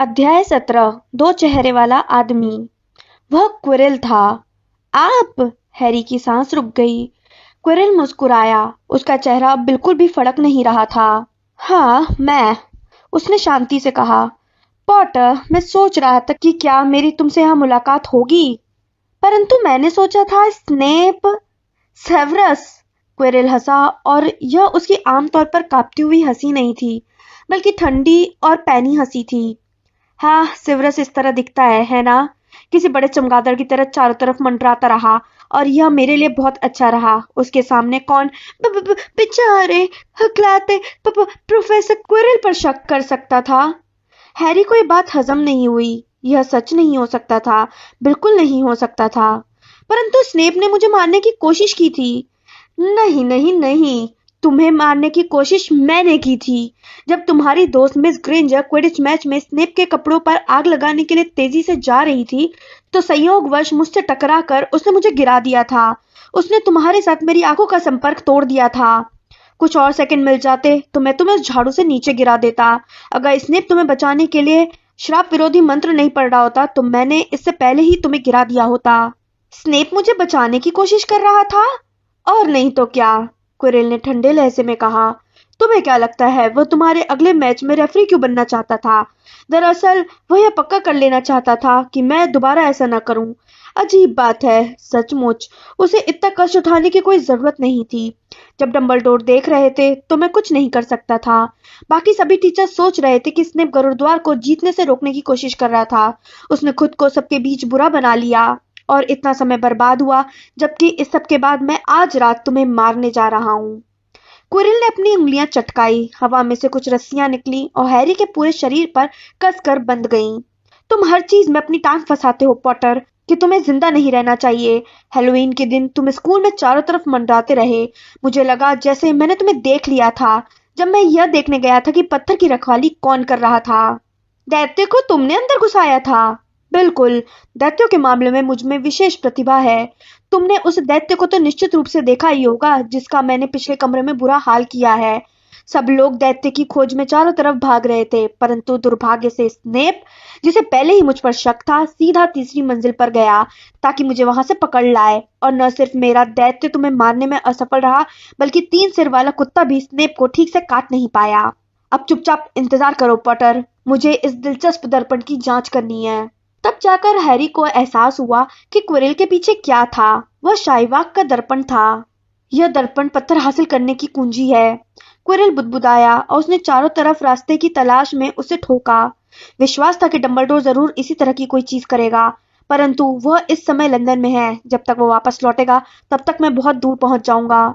अध्याय सत्रह, दो चेहरे वाला आदमी। वह क्विरल था। आप, हैरी की सांस रुक गई। क्विरल मुस्कुराया। उसका चेहरा बिल्कुल भी फड़क नहीं रहा था। हाँ मैं, उसने शांति से कहा। पॉटर, मैं सोच रहा था कि क्या मेरी तुमसे यहाँ मुलाकात होगी। परंतु मैंने सोचा था स्नेप, सेवरस। क्विरल हंसा और यह उसकी आमतौर पर कांपती हुई हँसी नहीं थी, बल्कि ठंडी और पैनी हँसी थी। हाँ सिवरस इस तरह दिखता है है ना? किसी बड़े चमगादड़ की तरह चारों तरफ़ मंडराता रहा और यह मेरे लिए बहुत अच्छा रहा। उसके सामने कौन? बेचारे, हकलाते प्रोफेसर क्विरल पर शक कर सकता था। हैरी को यह बात हजम नहीं हुई। यह सच नहीं हो सकता था, बिल्कुल नहीं हो सकता था। परंतु स्नेप ने मुझे मारने की कोशिश की थी। नहीं नहीं नहीं। तुम्हें मारने की कोशिश मैंने की थी। जब तुम्हारी दोस्त मिस ग्रेंजर क्विडिच मैच में स्नेप के कपड़ों पर आग लगाने के लिए तेज़ी से जा रही थी तो संयोगवश मुझसे टकरा कर उसने मुझे गिरा दिया था। उसने तुम्हारे साथ मेरी आँखों का संपर्क तोड़ दिया था। कुछ और सेकंड मिल जाते तो मैं तुम्हें उस झाड़ू से नीचे गिरा देता। अगर स्नेप तुम्हें बचाने के लिए श्राप विरोधी मंत्र नहीं पढ़ रहा होता तो मैंने इससे पहले ही तुम्हें गिरा दिया होता। स्नेप मुझे बचाने की कोशिश कर रहा था? और नहीं तो क्या? कुरेल ने ठंडे लहजे में कहा, तुम्हें क्या लगता है वह तुम्हारे अगले मैच में रेफरी क्यों बनना चाहता था? दरअसल वह यह पक्का कर लेना चाहता था कि मैं दोबारा ऐसा ना करूँ। अजीब बात है, सचमुच, उसे इतना कष्ट उठाने की कोई ज़रूरत नहीं थी। जब डम्बलडोर देख रहे थे तो मैं कुछ नहीं कर सकता था। बाकी सभी टीचर सोच रहे थे कि स्नेप गरुद्वार को जीतने से रोकने की कोशिश कर रहा था। उसने खुद को सबके बीच बुरा बना लिया। और इतना समय बर्बाद हुआ, जबकि इस सब के बाद मैं आज रात तुम्हें मारने जा रहा हूँ। कुरिल ने अपनी उंगलियाँ चटकाई, हवा में से कुछ रस्सियाँ निकली और हैरी के पूरे शरीर पर कसकर बंद गईं। तुम हर चीज़ में अपनी टांग फंसाते हो, पॉटर, कि तुम्हें ज़िंदा नहीं रहना चाहिए। हेलोवीन के दिन तुम स्कूल में चारों तरफ़ मंडराते रहे। मुझे लगा जैसे मैंने तुम्हें देख लिया था, जब मैं यह देखने गया था कि पत्थर की रखवाली कौन कर रहा था। दैत्य को तुमने अंदर घुसाया था। बिल्कुल, दैत्यों के मामले में मुझमें विशेष प्रतिभा है। तुमने उस दैत्य को तो निश्चित रूप से देखा ही होगा, जिसका मैंने पिछले कमरे में बुरा हाल किया है। सब लोग दैत्य की खोज में चारों तरफ़ भाग रहे थे, परंतु दुर्भाग्य से स्नेप, जिसे पहले ही मुझ पर शक था, सीधा तीसरी मंजिल पर गया, ताकि मुझे वहाँ से पकड़ लाए। और न सिर्फ़ मेरा दैत्य तुम्हें मारने में असफल रहा, बल्कि तीन सिर वाला कुत्ता भी स्नेप को ठीक से काट नहीं पाया। अब चुपचाप इंतज़ार करो, पटर। मुझे इस दिलचस्प दर्पण की जाँच करनी है। तब जाकर हैरी को एहसास हुआ कि क्विरिल के पीछे क्या था। वह शाइवाक का दर्पण था। यह दर्पण पत्थर हासिल करने की कुंजी है। क्विरिल बुदबुदाया और उसने चारों तरफ़ रास्ते की तलाश में उसे ठोका। विश्वास था कि डम्बलडोर ज़रूर इसी तरह की कोई चीज़ करेगा, परंतु वह इस समय लंदन में है। जब तक वो वापस लौटेगा, तब तक मैं बहुत दूर पहुँच जाऊँगा।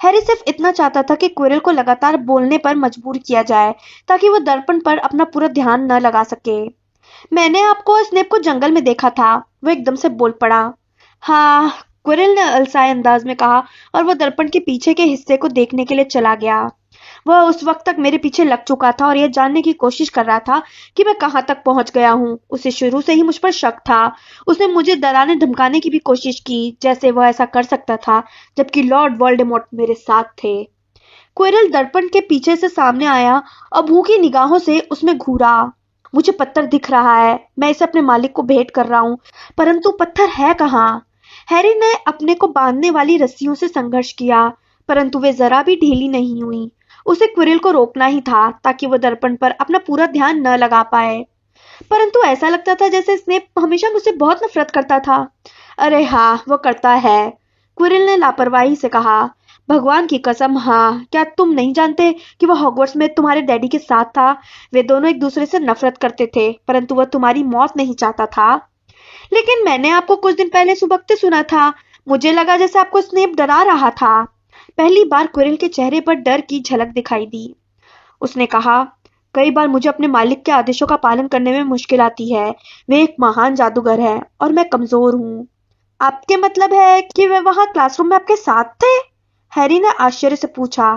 हैरी सिर्फ़ इतना चाहता था कि क्विरल को लगातार बोलने पर मजबूर किया जाए, ताकि वह दर्पण पर अपना पूरा ध्यान न लगा सके। मैंने आपको स्नेप को जंगल में देखा था। वो एकदम से बोल पड़ा। हाँ कुरिल ने अलसाए अंदाज में कहा और वह दर्पण के पीछे के हिस्से को देखने के लिए चला गया। वह उस वक्त तक मेरे पीछे लग चुका था और यह जानने की कोशिश कर रहा था कि मैं कहाँ तक पहुँच गया हूँ। उसे शुरू से ही मुझ पर शक था। उसने मुझे डराने धमकाने की भी कोशिश की, जैसे वह ऐसा कर सकता था, जबकि लॉर्ड वोल्डेमोट मेरे साथ थे। क्विरल दर्पण के पीछे से सामने आया और भूखी निगाहों से उसमें घूरा। मुझे पत्थर दिख रहा है। मैं इसे अपने मालिक को भेंट कर रहा हूँ। परंतु पत्थर है कहाँ? हैरी ने अपने को बांधने वाली रस्सियों से संघर्ष किया, परंतु वे जरा भी ढीली नहीं हुई। उसे क्विरिल को रोकना ही था, ताकि वो दर्पण पर अपना पूरा ध्यान न लगा पाए। परंतु ऐसा लगता था जैसे स्नेप हमेशा मुझसे बहुत नफरत करता था। अरे हाँ वो करता है, क्विरिल ने लापरवाही से कहा। भगवान की कसम हाँ क्या तुम नहीं जानते कि वह हॉगवर्ट्स में तुम्हारे डैडी के साथ था? वे दोनों एक दूसरे से नफरत करते थे, परंतु वह तुम्हारी मौत नहीं चाहता था। लेकिन मैंने आपको कुछ दिन पहले सुबकते सुना था। मुझे लगा जैसे आपको स्नेप डरा रहा था। पहली बार कुरिल के चेहरे पर डर की झलक दिखाई दी। उसने कहा, कई बार मुझे अपने मालिक के आदेशों का पालन करने में मुश्किल आती है। वे एक महान जादूगर है और मैं कमज़ोर हूँ। आपके मतलब है कि वे वहाँ क्लासरूम में आपके साथ थे? हैरी ने आश्चर्य से पूछा,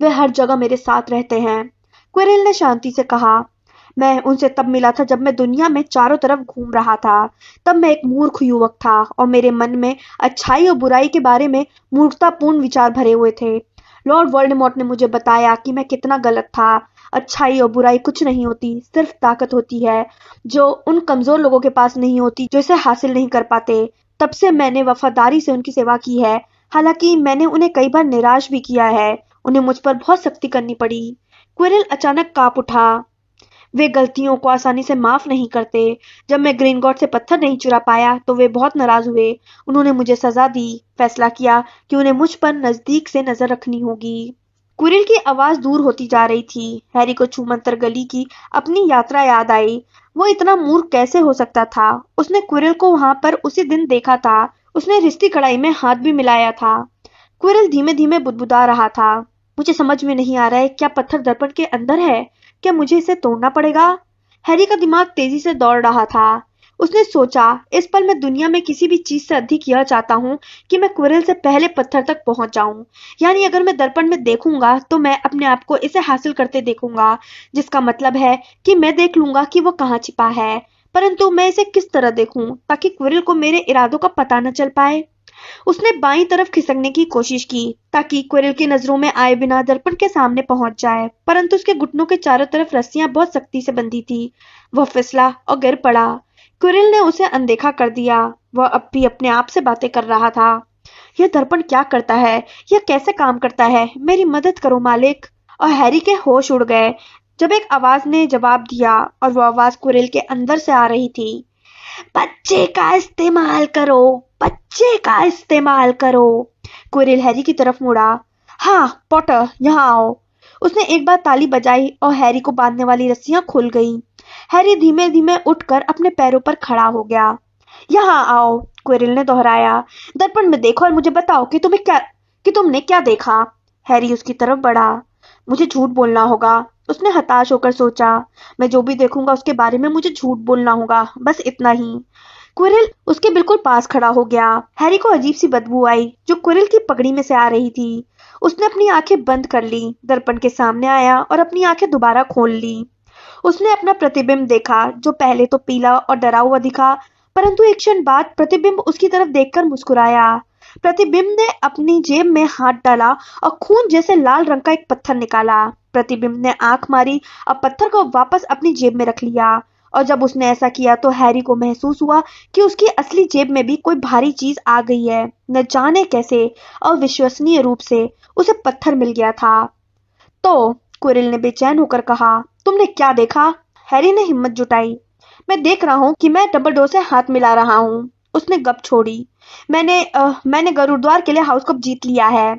वे हर जगह मेरे साथ रहते हैं। क्विरिल ने शांति से कहा, मैं उनसे तब मिला था जब मैं दुनिया में चारों तरफ़ घूम रहा था। तब मैं एक मूर्ख युवक था और मेरे मन में अच्छाई और बुराई के बारे में मूर्खतापूर्ण विचार भरे हुए थे। लॉर्ड वर्ल्डमोट ने मुझे बताया कि मैं कितना गलत था। अच्छाई और बुराई कुछ नहीं होती, सिर्फ़ ताकत होती है, जो उन कमज़ोर लोगों के पास नहीं होती, जो इसे हासिल नहीं कर पाते। तब से मैंने वफादारी से उनकी सेवा की है। हालाँकि मैंने उन्हें कई बार निराश भी किया है। उन्हें मुझ पर बहुत सख्ती करनी पड़ी। क्विरल अचानक काप उठा। वे गलतियों को आसानी से माफ़ नहीं करते। जब मैं ग्रीन गॉड से पत्थर नहीं चुरा पाया तो वे बहुत नाराज़ हुए। उन्होंने मुझे सजा दी, फैसला किया कि उन्हें मुझ पर नज़दीक से नज़र रखनी होगी। कुरिल की आवाज़ दूर होती जा रही थी। हैरी को छूमंतर गली की अपनी यात्रा याद आई। वो इतना मूर्ख कैसे हो सकता था? उसने कुरिल को वहाँ पर उसी दिन देखा था। उसने रिश्ती कड़ाई में हाथ भी मिलाया था। कुरिल धीमे धीमे बुदबुदा रहा था। मुझे समझ में नहीं आ रहा है, क्या पत्थर दर्पण के अंदर है? क्या मुझे इसे तोड़ना पड़ेगा? हैरी का दिमाग तेज़ी से दौड़ रहा था। उसने सोचा, इस पल मैं दुनिया में किसी भी चीज़ से अधिक यह चाहता हूँ कि मैं कुरेल से पहले पत्थर तक पहुँच जाऊँ। यानी अगर मैं दर्पण में देखूँगा तो मैं अपने आप को इसे हासिल करते देखूँगा, जिसका मतलब है कि मैं देख लूँगा कि वो कहाँ छिपा है। परंतु मैं इसे किस तरह देखूँ ताकि कुरिल को मेरे इरादों का पता न चल पाए? उसने बाई तरफ़ खिसकने की कोशिश की ताकि क्वेरल की नज़रों में आए बिना दर्पण के सामने पहुँच जाए, परंतु उसके घुटनों के चारों तरफ़ रस्सियाँ बहुत सख्ती से बंधी थी। वह फिसला और गिर पड़ा। क्विरल ने उसे अनदेखा कर दिया। वह अब भी अपने आप से बातें कर रहा था। यह दर्पण क्या करता है? यह कैसे काम करता है? मेरी मदद करो, मालिक। और हैरी के होश उड़ गए। जब एक आवाज़ ने जवाब दिया और वो आवाज़ कुरिल के अंदर से आ रही थी, बच्चे का इस्तेमाल करो, बच्चे का इस्तेमाल करो। कुरिल हैरी की तरफ़ मुड़ा। हाँ पॉटर, यहाँ आओ। उसने एक बार ताली बजाई और हैरी को बांधने वाली रस्सियाँ खुल गईं। हैरी धीमे धीमे उठकर अपने पैरों पर खड़ा हो गया। यहाँ आओ क्विरिल ने दोहराया। दर्पण में देखो और मुझे बताओ कि तुम्हें क्या, कि तुमने क्या देखा? हैरी उसकी तरफ़ बढ़ा। मुझे झूठ बोलना होगा। उसने हताश होकर सोचा, मैं जो भी देखूँगा उसके बारे में मुझे झूठ बोलना होगा, बस इतना ही। कुरिल उसके बिल्कुल पास खड़ा हो गया। हैरी को अजीब सी बदबू आई, जो कुरिल की पगड़ी में से आ रही थी। उसने अपनी आँखें बंद कर ली, दर्पण के सामने आया और अपनी आँखें दोबारा खोल ली। उसने अपना प्रतिबिंब देखा, जो पहले तो पीला और डरा हुआ दिखा, परंतु एक क्षण बाद प्रतिबिंब उसकी तरफ़ देखकर मुस्कुराया। प्रतिबिंब ने अपनी जेब में हाथ डाला और खून जैसे लाल रंग का एक पत्थर निकाला। प्रतिबिंब ने आँख मारी और पत्थर को वापस अपनी जेब में रख लिया। और जब उसने ऐसा किया तो हैरी को महसूस हुआ कि उसकी असली जेब में भी कोई भारी चीज़ आ गई है। न जाने कैसे अविश्वसनीय रूप से उसे पत्थर मिल गया था। तो कुरिल ने बेचैन होकर कहा, तुमने क्या देखा? हैरी ने हिम्मत जुटाई। मैं देख रहा हूँ कि मैं डबल डोर से हाथ मिला रहा हूँ। उसने गप छोड़ी। मैंने आ, मैंने गरुद्वार के लिए हाउस कप जीत लिया है।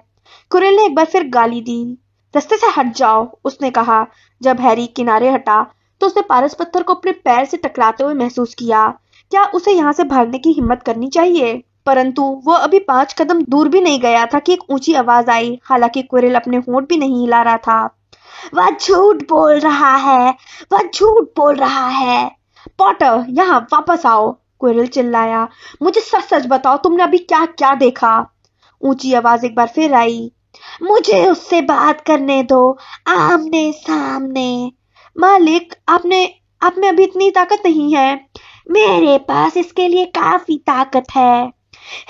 कुरिल ने एक बार फिर गाली दी। रस्ते से हट जाओ उसने कहा। जब हैरी किनारे हटा तो उसने पारस पत्थर को अपने पैर से टकराते हुए महसूस किया। क्या उसे यहाँ से भागने की हिम्मत करनी चाहिए? परंतु वो अभी पाँच कदम दूर भी नहीं गया था कि एक ऊँची आवाज़ आई। हालाँकि कुरिल अपने होंठ भी नहीं हिला रहा था। वह झूठ बोल रहा है वह झूठ बोल रहा है। पॉटर यहाँ वापस आओ। कुरिल चिल्लाया, मुझे सच सच बताओ, तुमने अभी क्या क्या देखा? ऊँची आवाज़ एक बार फिर आई, मुझे उससे बात करने दो, आमने सामने। मालिक, आपने आप में अभी इतनी ताकत नहीं है। मेरे पास इसके लिए काफ़ी ताकत है।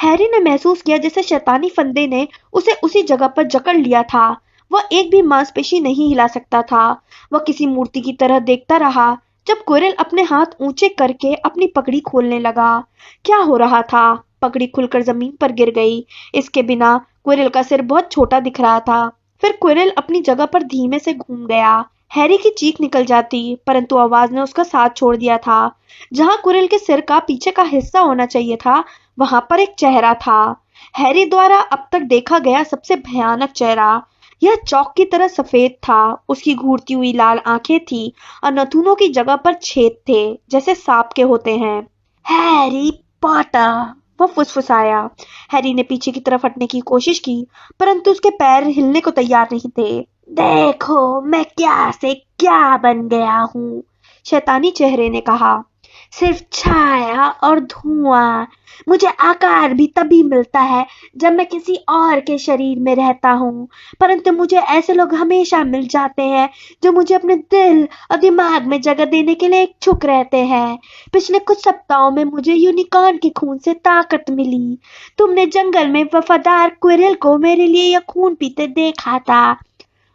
हैरी ने महसूस किया जैसे शैतानी फंदे ने उसे उसी जगह पर जकड़ लिया था। वह एक भी मांसपेशी नहीं हिला सकता था। वह किसी मूर्ति की तरह देखता रहा जब कोरल अपने हाथ ऊँचे करके अपनी पगड़ी खोलने लगा, क्या हो रहा था? पगड़ी खुलकर ज़मीन पर गिर गई। इसके बिना कोरल का सिर बहुत छोटा दिख रहा था। फिर कोरल अपनी जगह पर धीमे से घूम गया। हैरी की चीख निकल जाती, परंतु आवाज़ ने उसका साथ छोड़ दिया था। जहाँ कुरिल के सिर का पीछे का हिस्सा होना चाहिए था, वहाँ पर एक चेहरा था। हैरी द्वारा अब तक देखा गया सबसे भयानक चेहरा यह चौक की तरह सफ़ेद था, उसकी घूरती हुई लाल आँखें थी और नथुनों की जगह पर छेद थे, जैसे सांप के होते हैं। हैरी पॉटर, वो फुसफुसाया। हैरी ने पीछे की तरफ़ हटने की कोशिश की, परंतु उसके पैर हिलने को तैयार नहीं थे। देखो, मैं क्या से क्या बन गया हूँ, शैतानी चेहरे ने कहा। सिर्फ़ छाया और धुआँ। मुझे आकार भी तभी मिलता है जब मैं किसी और के शरीर में रहता हूँ। परंतु मुझे ऐसे लोग हमेशा मिल जाते हैं जो मुझे अपने दिल और दिमाग में जगह देने के लिए इच्छुक रहते हैं। पिछले कुछ सप्ताहों में मुझे यूनिकॉर्न के खून से ताकत मिली। तुमने जंगल में वफादार क्विरल को मेरे लिए यह खून पीते देखा था।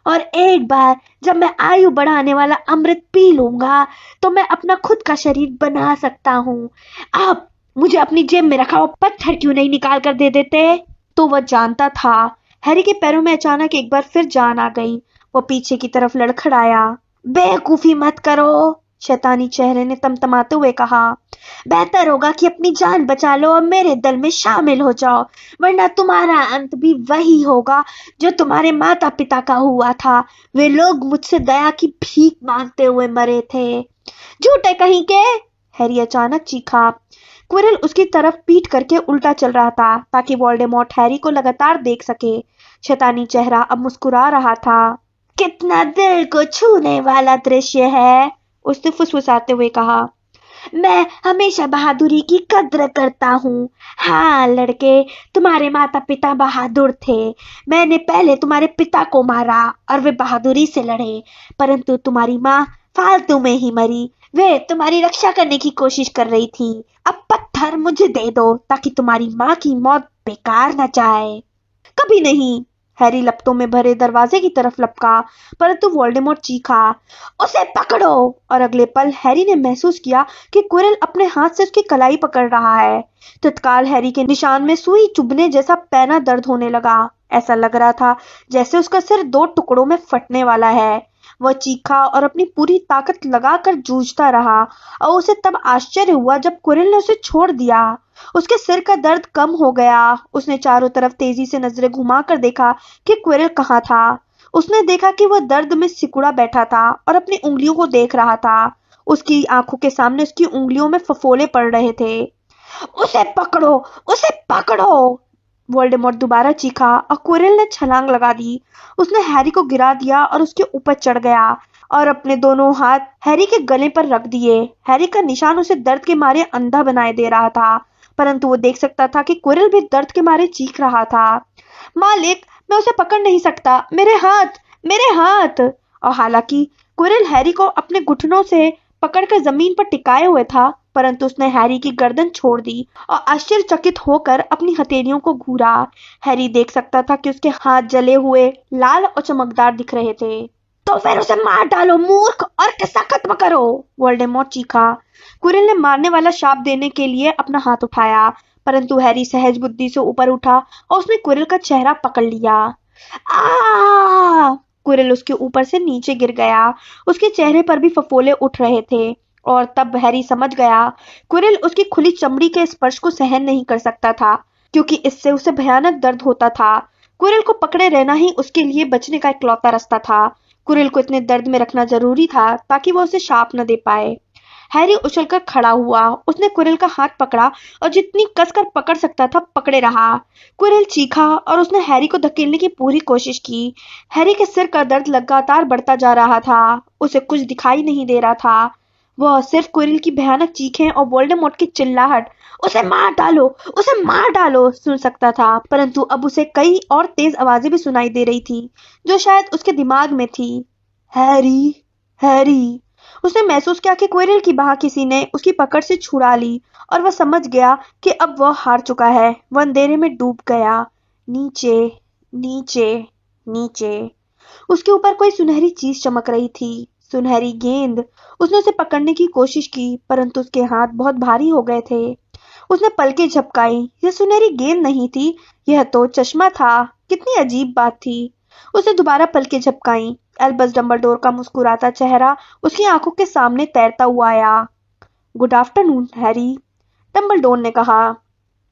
और एक बार जब मैं आयु बढ़ाने वाला अमृत पी लूँगा तो मैं अपना खुद का शरीर बना सकता हूँ। आप मुझे अपनी जेब में रखा हुआ पत्थर क्यों नहीं निकाल कर दे देते? तो वह जानता था। हैरी के पैरों में अचानक एक बार फिर जान आ गई। वो पीछे की तरफ़ लड़खड़ाया। बेवकूफ़ी मत करो। शैतानी चेहरे ने तमतमाते हुए कहा, बेहतर होगा कि अपनी जान बचा लो और मेरे दल में शामिल हो जाओ, वरना तुम्हारा अंत भी वही होगा जो तुम्हारे माता पिता का हुआ था। वे लोग मुझसे दया की भीख मांगते हुए मरे थे। झूठे कहीं के? हैरी अचानक चीखा। क्विरल उसकी तरफ़ पीट करके उल्टा चल रहा था, ताकि वोल्डेमॉर्ट हैरी को लगातार देख सके। शैतानी चेहरा अब मुस्कुरा रहा था। कितना दिल को छूने वाला दृश्य है। उसने फुसफुसाते हुए कहा, मैं हमेशा बहादुरी की कद्र करता हूँ। हाँ लड़के, तुम्हारे माता पिता बहादुर थे। मैंने पहले तुम्हारे पिता को मारा और वे बहादुरी से लड़े, परंतु तुम्हारी माँ फालतू में ही मरी। वे तुम्हारी रक्षा करने की कोशिश कर रही थी। अब पत्थर मुझे दे दो ताकि तुम्हारी माँ की मौत बेकार न जाए। कभी नहीं। हैरी लपटों में भरे दरवाजे की तरफ़ लपका, परंतु वोल्डेमोर चीखा, उसे पकड़ो! और अगले पल हैरी ने महसूस किया कि कुरल अपने हाथ से उसकी कलाई पकड़ रहा है। तत्काल हैरी के निशान में सुई चुभने जैसा पैना दर्द होने लगा। ऐसा लग रहा था जैसे उसका सिर दो टुकड़ों में फटने वाला है। वह चीखा और अपनी पूरी ताकत लगाकर जूझता रहा, और उसे तब आश्चर्य हुआ जब कुरिल ने उसे छोड़ दिया। उसके सिर का दर्द कम हो गया। उसने चारों तरफ़ तेज़ी से नज़रें घुमाकर देखा कि क्विरल कहाँ था। उसने देखा कि वह दर्द में सिकुड़ा बैठा था और अपनी उंगलियों को देख रहा था। उसकी आँखों के सामने उसकी उंगलियों में फफोले पड़ रहे थे। उसे पकड़ो! उसे पकड़ो! वोल्डेमॉर्ट दोबारा चीखा और क्विरल ने छलांग लगा दी। उसने हैरी को गिरा दिया और उसके ऊपर चढ़ गया और अपने दोनों हाथ हैरी के गले पर रख दिए। हैरी का निशान उसे दर्द के मारे अंधा बनाए दे रहा था। परंतु वो देख सकता था कि कुरिल भी दर्द के मारे चीख रहा था। मालिक, मैं उसे पकड़ नहीं सकता। मेरे हाथ मेरे हाथ। और हालाँकि कुरिल हैरी को अपने घुटनों से पकड़कर ज़मीन पर टिकाए हुए था, परंतु उसने हैरी की गर्दन छोड़ दी और आश्चर्यचकित होकर अपनी हथेलियों को घूरा। हैरी देख सकता था कि उसके हाथ जले हुए लाल और चमकदार दिख रहे थे। तो फिर उसे मार डालो, मूर्ख, और किस्सा खत्म करो। वोल्डेमॉर्ट चीखा। कुरिल ने मारने वाला शाप देने के लिए अपना हाथ उठाया, परंतु हैरी सहज बुद्धि से ऊपर उठा और उसने कुरिल का चेहरा पकड़ लिया। आ कुरिल उसके ऊपर से नीचे गिर गया। उसके चेहरे पर भी फफोले उठ रहे थे और तब हैरी समझ गया, कुरिल उसकी खुली चमड़ी के स्पर्श को सहन नहीं कर सकता था, क्योंकि इससे उसे भयानक दर्द होता था। कुरिल को पकड़े रहना ही उसके लिए बचने का इकलौता रास्ता था। कुरिल को इतने दर्द में रखना ज़रूरी था ताकि वो उसे शाप न दे पाए। हैरी उछलकर खड़ा हुआ। उसने कुरिल का हाथ पकड़ा और जितनी कसकर पकड़ सकता था पकड़े रहा। कुरिल चीखा और उसने हैरी को धकेलने की पूरी कोशिश की। हैरी के सिर का दर्द लगातार बढ़ता जा रहा था। उसे कुछ दिखाई नहीं दे रहा था। वह सिर्फ़ कुरिल की भयानक चीखें और वोल्डेमॉर्ट की चिल्लाहट। उसे मार डालो उसे मार डालो सुन सकता था परंतु अब उसे कई और तेज आवाज़ें भी सुनाई दे रही थी जो शायद उसके दिमाग में थी। Harry Harry. उसने महसूस किया कि कोयरल की बाह किसी ने उसकी पकड़ से छुड़ा ली और वह समझ गया कि अब वह हार चुका है वह अंधेरे में डूब गया। नीचे नीचे नीचे। उसके ऊपर कोई सुनहरी चीज़ चमक रही थी। सुनहरी गेंद। उसने उसे पकड़ने की कोशिश की, परंतु उसके हाथ बहुत भारी हो गए थे। उसने पलके झपकाई। यह सुनहरी गेंद नहीं थी, यह तो चश्मा था। कितनी अजीब बात थी। उसने दोबारा पलके झपकाई। एल्बस डम्बलडोर का मुस्कुराता चेहरा उसकी आँखों के सामने तैरता हुआ आया। गुड आफ्टरनून, हैरी, डम्बलडोर ने कहा।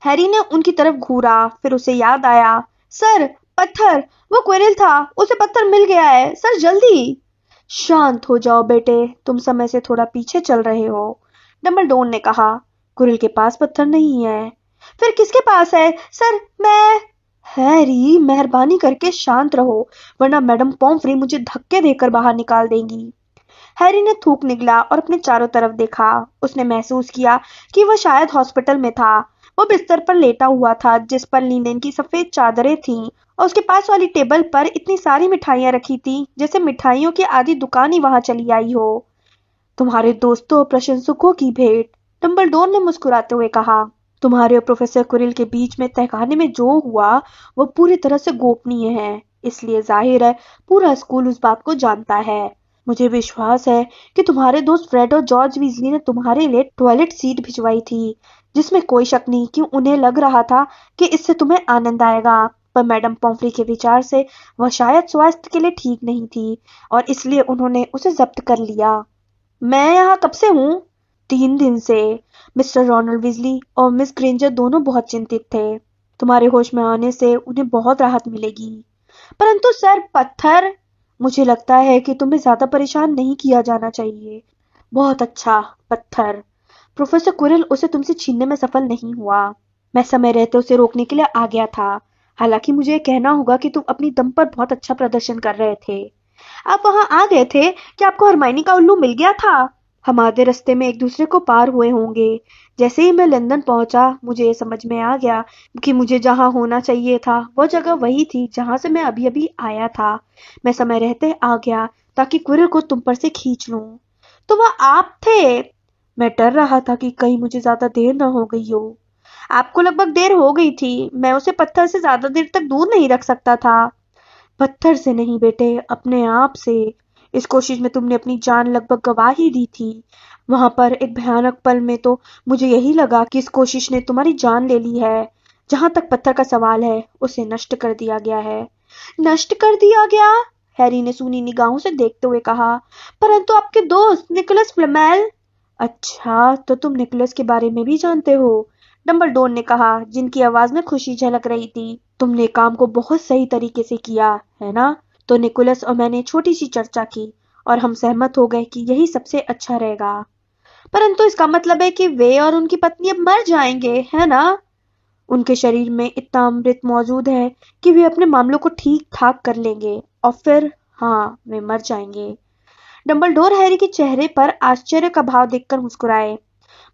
हैरी ने उनकी तरफ़ घूरा, फिर उसे याद आया। सर, पत्थर, वो क्वेरल था, उसे पत्थर मिल गया है। सर, जल्दी! शांत हो जाओ बेटे, तुम समय से थोड़ा पीछे चल रहे हो। डम्बलडोर ने कहा कुरिल के पास पत्थर नहीं है। फिर किसके पास है? सर, मैं, हैरी, मेहरबानी करके शांत रहो, वरना मैडम पॉम्फ्री मुझे धक्के देकर बाहर निकाल देंगी। हैरी ने थूक निकला और अपने चारों तरफ़ देखा। उसने महसूस किया कि वह शायद हॉस्पिटल में था। वो बिस्तर पर लेटा हुआ था, जिस पर लिनेन की सफ़ेद चादरें थीं, और उसके पास वाली टेबल पर इतनी सारी मिठाइयाँ रखी थी, जैसे मिठाइयों की आधी दुकान ही वहाँ चली आई हो। तुम्हारे दोस्तों प्रशंसकों की भेंट डम्बलडोर ने मुस्कुराते हुए कहा। तुम्हारे और प्रोफेसर कुरिल के बीच में तहखाने में जो हुआ, वो पूरी तरह से गोपनीय है, इसलिए ज़ाहिर है, पूरा स्कूल उस बात को जानता है। मुझे विश्वास है कि तुम्हारे दोस्त फ्रेड और जॉर्ज वीजली ने तुम्हारे लिए टॉयलेट सीट भिजवाई थी। जिसमें कोई शक नहीं कि उन्हें लग रहा था कि इससे तुम्हें आनंद आएगा। पर मैडम पॉम्फ्री के विचार से वह शायद स्वास्थ्य के लिए ठीक नहीं थी और इसलिए उन्होंने उसे जब्त कर लिया। मैं यहाँ कब से हूँ? तीन दिन से। मिस्टर रोनाल्ड विजली और मिस ग्रेंजर दोनों बहुत चिंतित थे। तुम्हारे होश में आने से उन्हें बहुत राहत मिलेगी। परंतु सर, पत्थर! मुझे लगता है कि तुम्हें ज़्यादा परेशान नहीं किया जाना चाहिए। बहुत अच्छा पत्थर! प्रोफेसर कुरल उसे तुमसे छीनने में सफल नहीं हुआ। मैं समय रहते उसे रोकने के लिए आ गया था। हालाँकि मुझे कहना होगा कि तुम अपनी दम पर बहुत अच्छा प्रदर्शन कर रहे थे। आप वहाँ आ गए थे? कि आपको हरमाइनी का उल्लू मिल गया था? हम आधे रास्ते में एक दूसरे को पार हुए होंगे। जैसे ही मैं लंदन पहुँचा, मुझे ये समझ में आ गया कि मुझे जहाँ होना चाहिए था, वह जगह वही थी जहाँ से मैं अभी अभी आया था। मैं समय रहते आ गया ताकि कुरल को तुम पर से खींच लूँ। तो वह आप थे? मैं डर रहा था कि कहीं मुझे ज़्यादा देर न हो गई हो। आपको लगभग देर हो गई थी। मैं उसे पत्थर से ज़्यादा देर तक दूर नहीं रख सकता था। पत्थर से नहीं बेटे, अपने आप से। इस कोशिश में तुमने अपनी जान लगभग गवा ही दी थी। वहाँ पर एक भयानक पल में तो मुझे यही लगा कि इस कोशिश ने तुम्हारी जान ले ली है। जहाँ तक पत्थर का सवाल है, उसे नष्ट कर दिया गया है। नष्ट कर दिया गया? हैरी ने सुनी निगाहों से देखते हुए कहा। परंतु आपके दोस्त निकोलस फ्लमेल अच्छा तो तुम निकोलस के बारे में भी जानते हो? डम्बलडोर ने कहा, जिनकी आवाज़ में खुशी झलक रही थी, तुमने काम को बहुत सही तरीके से किया, है ना? तो निकोलस और मैंने छोटी सी चर्चा की, और हम सहमत हो गए कि यही सबसे अच्छा रहेगा। परंतु इसका मतलब है कि वे और उनकी पत्नी अब मर जाएँगे, है ना? उनके शरीर में इतना अमृत मौजूद है कि वे अपने मामलों को ठीक ठाक कर लेंगे, और फिर हाँ वे मर जाएँगे। डम्बलडोर हैरी के चेहरे पर आश्चर्य का भाव देखकर मुस्कुराए।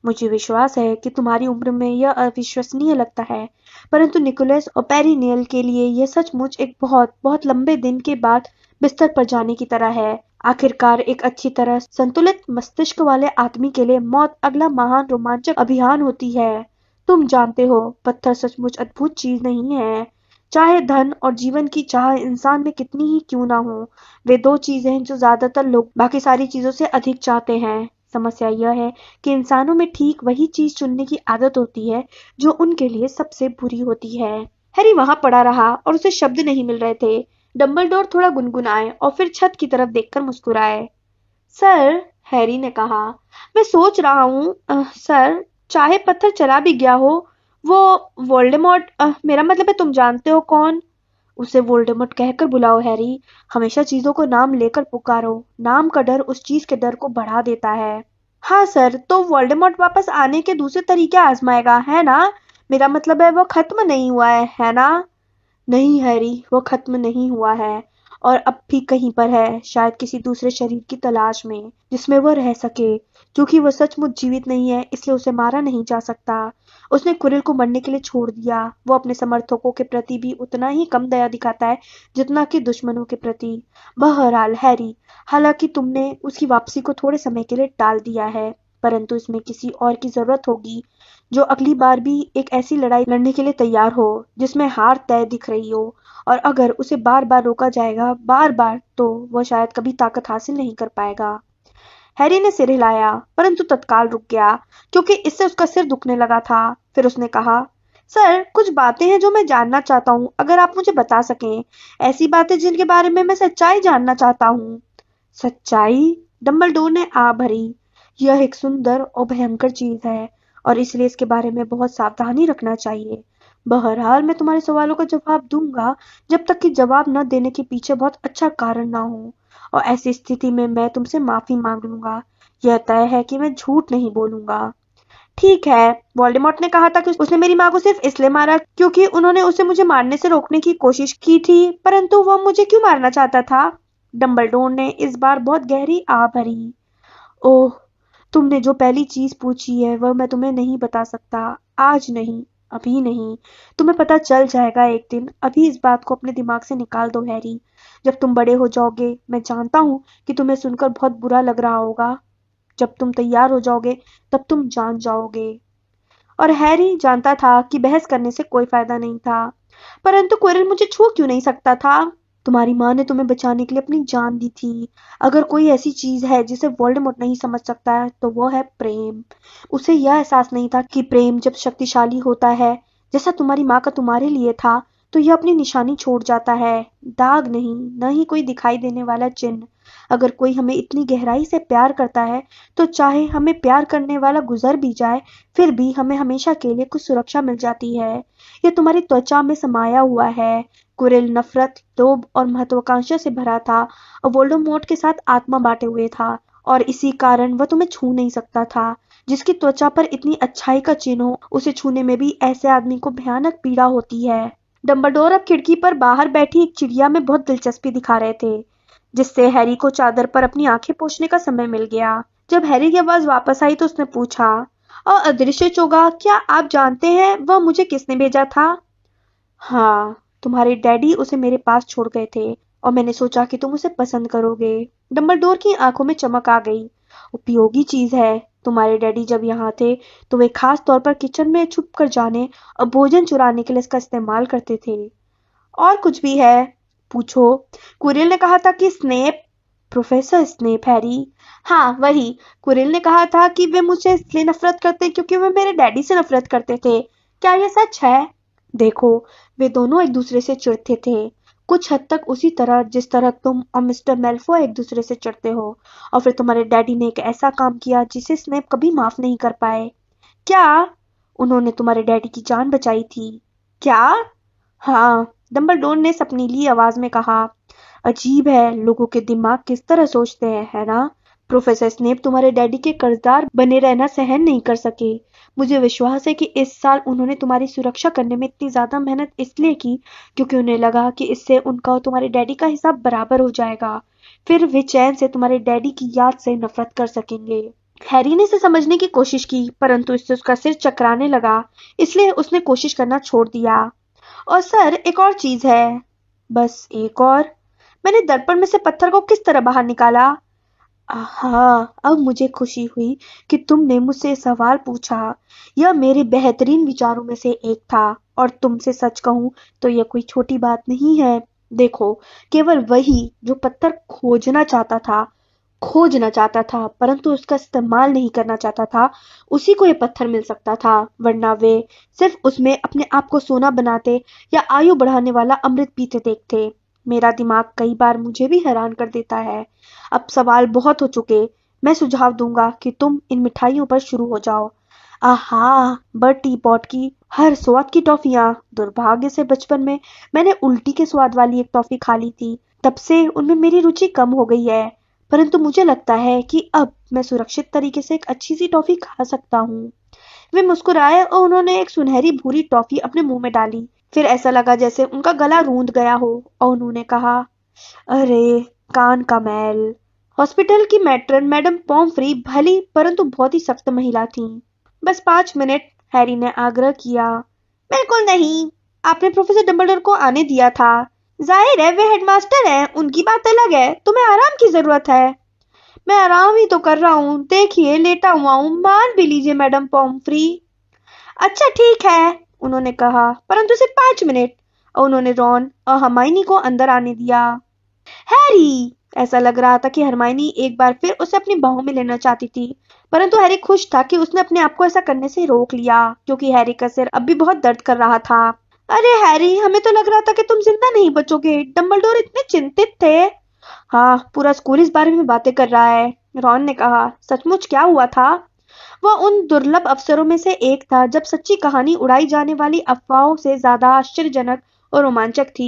मुझे विश्वास है कि तुम्हारी उम्र में यह अविश्वसनीय लगता है, परंतु निकोलस और पेरिनियल के लिए यह सचमुच एक बहुत बहुत लंबे दिन के बाद बिस्तर पर जाने की तरह है। आखिरकार एक अच्छी तरह संतुलित मस्तिष्क वाले आदमी के लिए मौत अगला महान रोमांचक अभियान होती है। तुम जानते हो, पत्थर सचमुच अद्भुत चीज़ नहीं है। चाहे धन और जीवन की चाह इंसान में कितनी ही क्यों ना हो, वे दो चीज़ें हैं जो ज़्यादातर लोग बाकी सारी चीज़ों से अधिक चाहते हैं। समस्या यह है कि इंसानों में ठीक वही चीज़ चुनने की आदत होती है जो उनके लिए सबसे बुरी होती है। हैरी वहाँ पड़ा रहा और उसे शब्द नहीं मिल रहे थे। डम्बलडोर थोड़ा गुनगुनाए और फिर छत की तरफ़ देखकर मुस्कुराए। सर, हैरी ने कहा, मैं सोच रहा हूँ सर, चाहे पत्थर चला भी गया हो वो वोल्डेमॉर्ट मेरा मतलब है तुम जानते हो कौन? उसे वोल्डेमॉर्ट कहकर बुलाओ हैरी हमेशा चीज़ों को नाम लेकर पुकारो। नाम का डर उस चीज़ के डर को बढ़ा देता है। हाँ सर तो वोल्डेमॉर्ट वापस आने के दूसरे तरीके आजमाएगा, है ना? मेरा मतलब है वो खत्म नहीं हुआ है है ना? नहीं हैरी वो खत्म नहीं हुआ है और अब भी कहीं पर है, शायद किसी दूसरे शरीर की तलाश में, जिसमें वह रह सके। क्योंकि वह सचमुच जीवित नहीं है, इसलिए उसे मारा नहीं जा सकता। उसने कुरिल को मरने के लिए छोड़ दिया। वो अपने समर्थकों के प्रति भी उतना ही कम दया दिखाता है, जितना कि दुश्मनों के प्रति। बहरहाल, हैरी, हालाँकि तुमने उसकी वापसी को थोड़े समय के लिए टाल दिया है, परंतु इसमें किसी और की ज़रूरत होगी, जो अगली बार भी एक ऐसी लड़ाई लड़ने के लिए तैयार हो, जिसमें हार तय दिख रही हो। और अगर उसे बार बार रोका जाएगा बार बार तो वह शायद कभी ताकत हासिल नहीं कर पाएगा। हैरी ने सिर हिलाया, परंतु तत्काल रुक गया, क्योंकि इससे उसका सिर दुखने लगा था। फिर उसने कहा, सर, कुछ बातें हैं जो मैं जानना चाहता हूँ, अगर आप मुझे बता सकें। ऐसी बातें जिनके बारे में मैं सच्चाई जानना चाहता हूँ। सच्चाई? डम्बलडोर ने आ भरी। यह एक सुंदर और भयंकर चीज़ है, और इसलिए इसके बारे में बहुत सावधानी रखना चाहिए। बहरहाल, मैं तुम्हारे सवालों का जवाब दूँगा, जब तक कि जवाब न देने के पीछे बहुत अच्छा कारण ना हो। और ऐसी स्थिति में मैं तुमसे माफ़ी मांग लूँगा। यह तय है कि मैं झूठ नहीं बोलूँगा। ठीक है, वोल्डेमॉर्ट ने कहा था कि उसने मेरी माँ को सिर्फ़ इसलिए मारा क्योंकि उन्होंने उसे मुझे मारने से रोकने की कोशिश की थी, परंतु वह मुझे क्यों मारना चाहता था? डम्बलडोर ने इस बार बहुत गहरी आ भरी। ओह, तुमने जो पहली चीज़ पूछी है, वह मैं तुम्हें नहीं बता सकता। आज नहीं, अभी नहीं। तुम्हें पता चल जाएगा एक दिन, अभी इस बात को अपने दिमाग से निकाल दो, हैरी। जब तुम बड़े हो जाओगे, मैं जानता हूँ कि तुम्हें सुनकर बहुत बुरा लग रहा होगा। जब तुम तैयार हो जाओगे, तब तुम जान जाओगे। और हैरी जानता था कि बहस करने से कोई फ़ायदा नहीं था। परंतु कोरिल मुझे छू क्यों नहीं सकता था? तुम्हारी माँ ने तुम्हें बचाने के लिए अपनी जान दी थी। अगर कोई ऐसी चीज़ है जिसे वोल्डेमॉर्ट नहीं समझ सकता है तो वो है प्रेम। उसे यह एहसास नहीं था कि प्रेम जब शक्तिशाली होता है, जैसा तुम्हारी माँ का तुम्हारे लिए था तो यह अपनी निशानी छोड़ जाता है। दाग नहीं, न ही कोई दिखाई देने वाला चिन्ह। अगर कोई हमें इतनी गहराई से प्यार करता है तो चाहे हमें प्यार करने वाला गुजर भी जाए, फिर भी हमें हमेशा के लिए कुछ सुरक्षा मिल जाती है। यह तुम्हारी त्वचा में समाया हुआ है। कुरिल नफरत, लोभ और महत्वाकांक्षा से भरा था और वोल्डोमोट के साथ आत्मा बांटे हुए था और इसी कारण वह तुम्हें छू नहीं सकता था। जिसकी त्वचा पर इतनी अच्छाई का चिन्ह हो, उसे छूने में भी ऐसे आदमी को भयानक पीड़ा होती है। डम्बलडोर अब खिड़की पर बाहर बैठी एक चिड़िया में बहुत दिलचस्पी दिखा रहे थे, जिससे हैरी को चादर पर अपनी आँखें पोछने का समय मिल गया। जब हैरी की आवाज़ वापस आई तो उसने पूछा और अदृश्य चोगा, क्या आप जानते हैं वह मुझे किसने भेजा था? हाँ तुम्हारे डैडी उसे मेरे पास छोड़ गए थे, और मैंने सोचा कि तुम उसे पसंद करोगे। डम्बलडोर की आँखों में चमक आ गई। उपयोगी चीज़ है तुम्हारे डैडी जब यहाँ थे तो वे खास तौर पर किचन में छुप कर जाने और भोजन चुराने के लिए इसका इस्तेमाल करते थे। और कुछ भी है? पूछो। कुरिल ने कहा था कि स्नेप, प्रोफेसर स्नेप, हैरी। हाँ वही। कुरिल ने कहा था कि वे मुझसे इसलिए नफरत करते क्योंकि वे मेरे डैडी से नफरत करते थे। क्या यह सच है? देखो, वे दोनों एक दूसरे से चिढ़ते थे। कुछ हद तक उसी तरह, जिस तरह तुम और मिस्टर मेल्फो एक दूसरे से चढ़ते हो, और फिर तुम्हारे डैडी ने एक ऐसा काम किया जिसे स्नेप कभी माफ़ नहीं कर पाए। क्या उन्होंने तुम्हारे डैडी की जान बचाई थी? क्या? हाँ डम्बलडोर ने सपनीली आवाज़ में कहा, अजीब है, लोगों के दिमाग किस तरह सोचते हैं, है ना? प्रोफेसर स्नेप तुम्हारे डैडी के कर्जदार बने रहना सहन नहीं कर सके। मुझे विश्वास है कि इस साल उन्होंने तुम्हारी सुरक्षा करने में इतनी ज़्यादा मेहनत इसलिए की, क्योंकि उन्हें लगा कि इससे उनका और तुम्हारे डैडी का हिसाब बराबर हो जाएगा। फिर वे चैन से तुम्हारे डैडी की याद से नफरत कर सकेंगे। हैरी ने इसे समझने की कोशिश की, परंतु इससे उसका सिर चकराने लगा, इसलिए उसने कोशिश करना छोड़ दिया। और सर, एक और चीज़ है। बस एक और। मैंने दर्पण में से पत्थर को किस तरह बाहर निकाला? हाँ अब मुझे खुशी हुई कि तुमने मुझसे सवाल पूछा। यह मेरे बेहतरीन विचारों में से एक था, और तुमसे सच कहूँ तो यह कोई छोटी बात नहीं है। देखो, केवल वही जो पत्थर खोजना चाहता था, खोजना चाहता था, परंतु उसका इस्तेमाल नहीं करना चाहता था, उसी को यह पत्थर मिल सकता था, वरना वे सिर्फ़ उसमें अपने आप को सोना बनाते या आयु बढ़ाने वाला अमृत पीते देखते। मेरा दिमाग कई बार मुझे भी हैरान कर देता है। अब सवाल बहुत हो चुके। मैं सुझाव दूँगा कि तुम इन मिठाइयों पर शुरू हो जाओ। आहा बर्ड टी पॉट की हर स्वाद की टॉफियाँ। दुर्भाग्य से बचपन में मैंने उल्टी के स्वाद वाली एक टॉफी खा ली थी। तब से उनमें मेरी रुचि कम हो गई है। परंतु मुझे लगता है कि अब मैं सुरक्षित तरीके से एक अच्छी सी टॉफी खा सकता हूँ। वे मुस्कुराए और उन्होंने एक सुनहरी भूरी टॉफी अपने मुँह में डाली। फिर ऐसा लगा जैसे उनका गला रूंध गया हो और उन्होंने कहा, अरे, कान का मैल। हॉस्पिटल की मैट्रन मैडम पॉम्फ्री भली, परंतु बहुत ही सख्त महिला थी। बस पाँच मिनट, हैरी ने आग्रह किया। बिल्कुल नहीं। आपने प्रोफेसर डम्बलडोर को आने दिया था। ज़ाहिर है, वे हेडमास्टर हैं। उनकी बात अलग है। तुम्हें आराम की ज़रूरत है। मैं आराम ही तो कर रहा हूँ। देखिए, लेटा हुआ हूँ। मान भी लीजिए मैडम पॉम्फ्री अच्छा ठीक है। उन्होंने कहा, परंतु सिर्फ़ पाँच मिनट। और उन्होंने रॉन और हमाइनी को अंदर आने दिया। हैरी, ऐसा लग रहा था कि हरमाइनी एक बार फिर उसे अपनी बाहों में लेना चाहती थी, परंतु हैरी खुश था कि उसने अपने आप को ऐसा करने से रोक लिया, क्योंकि हैरी का सिर अब भी बहुत दर्द कर रहा था। अरे हैरी, हमें तो लग रहा था कि तुम ज़िंदा नहीं बचोगे। डम्बलडोर इतने चिंतित थे। हाँ पूरा स्कूल इस बारे में बातें कर रहा है, रॉन ने कहा। सचमुच क्या हुआ था? वह उन दुर्लभ अवसरों में से एक था जब सच्ची कहानी उड़ाई जाने वाली अफवाहों से ज़्यादा आश्चर्यजनक और रोमांचक थी।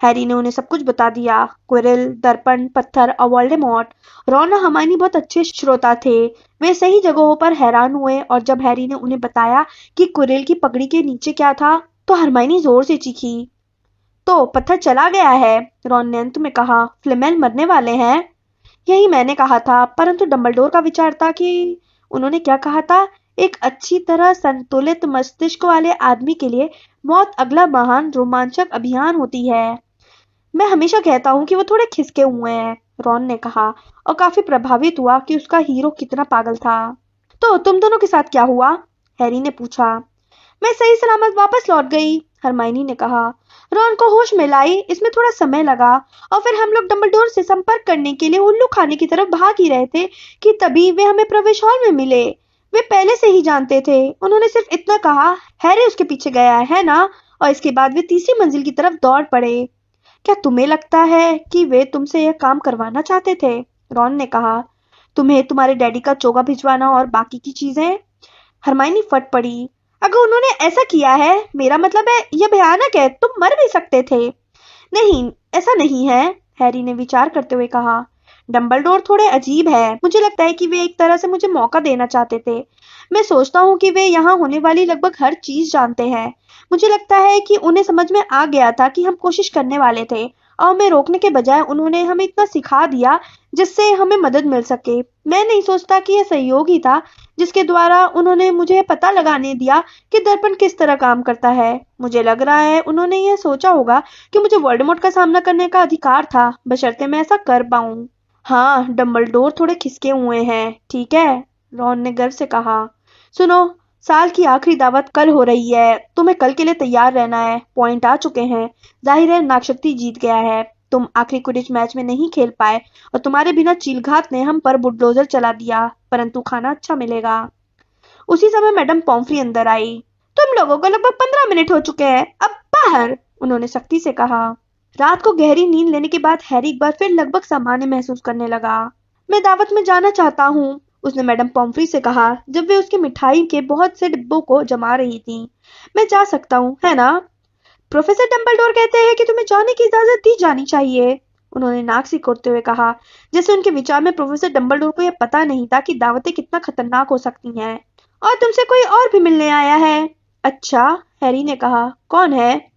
हैरी ने उन्हें सब कुछ बता दिया। क्विरिल, दर्पण, पत्थर और वोल्डेमॉर्ट। रॉन हमानी बहुत अच्छे श्रोता थे। वे सही जगहों पर हैरान हुए और जब हैरी ने उन्हें बताया कि कुरिल की पगड़ी के नीचे क्या था तो हरमाइनी ज़ोर से चीखी। तो पत्थर चला गया है? रॉन ने अंत में कहा। फ्लिमेल मरने वाले हैं? यही मैंने कहा था, परंतु डम्बलडोर का विचार था कि उन्होंने क्या कहा था? एक अच्छी तरह संतुलित मस्तिष्क वाले आदमी के लिए मौत अगला महान रोमांचक अभियान होती है। मैं हमेशा कहता हूँ कि वो थोड़े खिसके हुए हैं, रॉन ने कहा, और काफ़ी प्रभावित हुआ कि उसका हीरो कितना पागल था। तो तुम दोनों के साथ क्या हुआ? हैरी ने पूछा। मैं सही सलामत वापस लौट गई हरमाइनी ने कहा। रॉन को होश में लाई, इसमें थोड़ा समय लगा, और फिर हम लोग डम्बलडोर से संपर्क करने के लिए उल्लू खाने की तरफ़ भाग ही रहे थे कि तभी वे हमें प्रवेश हॉल में मिले। वे पहले से ही जानते थे, उन्होंने सिर्फ़ इतना कहा, हैरी उसके पीछे गया है ना? और इसके बाद वे तीसरी मंजिल की तरफ़ दौड़ पड़े। क्या तुम्हें लगता है कि वे तुमसे यह काम करवाना चाहते थे? रॉन ने कहा। तुम्हें तुम्हारे डैडी का चोगा भिजवाना और बाकी की चीज़ें? हरमाइनी फट पड़ी। अगर उन्होंने ऐसा किया है, मेरा मतलब है, यह भयानक है, तुम मर भी सकते थे। नहीं, ऐसा नहीं है, हैरी ने विचार करते हुए कहा। डम्बलडोर थोड़े अजीब है। मुझे लगता है कि वे एक तरह से मुझे मौका देना चाहते थे। मैं सोचता हूँ कि वे यहाँ होने वाली लगभग हर चीज़ जानते हैं। मुझे लगता है कि उन्हें समझ में आ गया था कि हम कोशिश करने वाले थे। और हमें रोकने के बजाय उन्होंने हमें इतना सिखा दिया जिससे हमें मदद मिल सके। मैं नहीं सोचता कि यह सहयोग ही था जिसके द्वारा उन्होंने मुझे पता लगाने दिया कि दर्पण किस तरह काम करता है। मुझे लग रहा है उन्होंने यह सोचा होगा कि मुझे वर्ल्डमोट का सामना करने का अधिकार था, बशर्ते मैं ऐसा कर पाऊँ। हाँ डम्बलडोर थोड़े खिसके हुए हैं, ठीक है, रॉन ने गर्व से कहा। सुनो साल की आखिरी दावत कल हो रही है, तुम्हें कल के लिए तैयार रहना है। पॉइंट आ चुके हैं। ज़ाहिर है, नागशक्ति जीत गया है। तुम आखिरी कुडिच मैच में नहीं खेल पाए और तुम्हारे बिना चीलघात ने हम पर बुलडोजर चला दिया, परंतु खाना अच्छा मिलेगा। उसी समय मैडम पॉम्फ्री अंदर आई। तुम लोगों को लगभग पंद्रह मिनट हो चुके हैं, अब बाहर, उन्होंने सख्ती से कहा। रात को गहरी नींद लेने के बाद हैरी एक बार फिर लगभग सामान्य महसूस करने लगा। मैं दावत में जाना चाहता हूँ उसने मैडम पॉम्फ्री से कहा, जब वे उसकी मिठाई के बहुत से डिब्बों को जमा रही थी। मैं जा सकता हूँ, है ना? प्रोफेसर डम्बलडोर कहते हैं कि तुम्हें जाने की इजाज़त दी जानी चाहिए। उन्होंने नाक से करते हुए कहा, जैसे उनके विचार में प्रोफेसर डम्बलडोर को यह पता नहीं था कि दावतें कितना खतरनाक हो सकती हैं। और तुमसे कोई और भी मिलने आया है? अच्छा हैरी ने कहा, कौन है?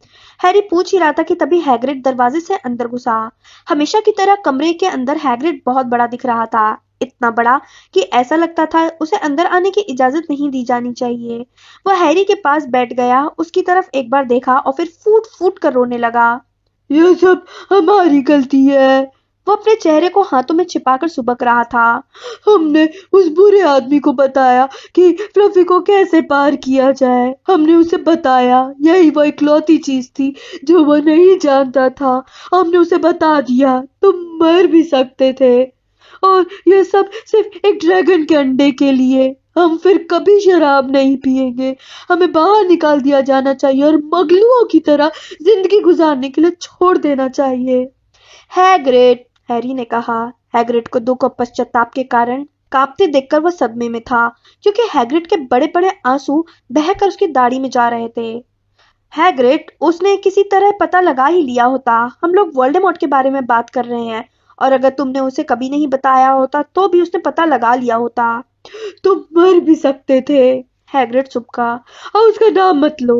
हैरी पूछ ही रहा था कि तभी हैग्रिड दरवाजे से अंदर घुसा। हमेशा की तरह कमरे के अंदर हैग्रिड बहुत बड़ा दिख रहा था। इतना बड़ा कि ऐसा लगता था उसे अंदर आने की इजाज़त नहीं दी जानी चाहिए। वह हैरी के पास बैठ गया, उसकी तरफ़ एक बार देखा और फिर फूट फूट कर रोने लगा। यह सब हमारी गलती है। वो अपने चेहरे को हाथों में छिपाकर सुबक रहा था। हमने उस बुरे आदमी को बताया कि फ्लफी को कैसे पार किया जाए। हमने उसे बताया, यही वो इकलौती चीज़ थी जो वो नहीं जानता था। हमने उसे बता दिया, तुम मर भी सकते थे। और यह सब सिर्फ़ एक ड्रैगन के अंडे के लिए। हम फिर कभी शराब नहीं पिएँगे हमें बाहर निकाल दिया जाना चाहिए और मगलुओं की तरह ज़िंदगी गुजारने के लिए छोड़ देना चाहिए। है ग्रेट हैरी ने कहा। हैग्रेट को दुख और पश्चाताप के कारण कांपते देखकर वह सदमे में था, क्योंकि हैग्रिड के बड़े बड़े आँसू बहकर उसकी दाढ़ी में जा रहे थे। हैग्रिड, उसने किसी तरह पता लगा ही लिया होता। हम लोग वर्ल्ड के बारे में बात कर रहे हैं। और अगर तुमने उसे कभी नहीं बताया होता तो भी उसने पता लगा लिया होता। तुम मर भी सकते थे, हैग्रिड चुपका और उसका नाम मत लो।